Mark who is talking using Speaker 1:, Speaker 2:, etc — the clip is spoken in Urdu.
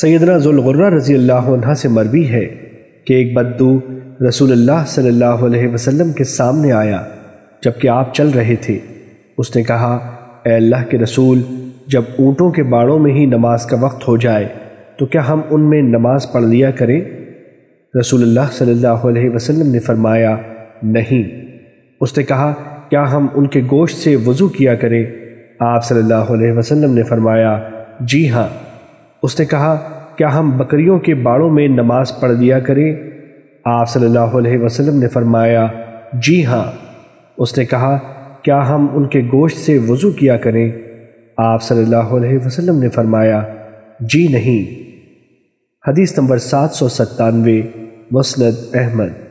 Speaker 1: سیدنا ذوالغرہ رضی اللہ عنہ سے مروی ہے کہ ایک بدو رسول اللہ صلی اللہ علیہ وسلم کے سامنے آیا جبکہ آپ چل رہے تھے۔ اس نے کہا، اے اللہ کے رسول، جب اونٹوں کے باڑوں میں ہی نماز کا وقت ہو جائے، تو کیا ہم ان میں نماز پڑھ لیا کریں؟ رسول اللہ صلی اللہ علیہ وسلم نے فرمایا، نہیں۔ اس نے کہا، کیا ہم ان کے گوشت سے وضو کیا کریں؟ آپ صلی اللہ علیہ وسلم نے فرمایا جی ہاں۔ اس نے کہا، کیا ہم بکریوں کے باڑوں میں نماز پڑھ لیا کریں؟ آپ صلی اللہ علیہ وسلم نے فرمایا جی ہاں. اس نے کہا، کیا ہم ان کے گوشت سے وضو کیا کریں؟ آپ صلی اللہ علیہ وسلم نے فرمایا جی نہیں. حدیث نمبر سات سو ستانوے، مسند احمد۔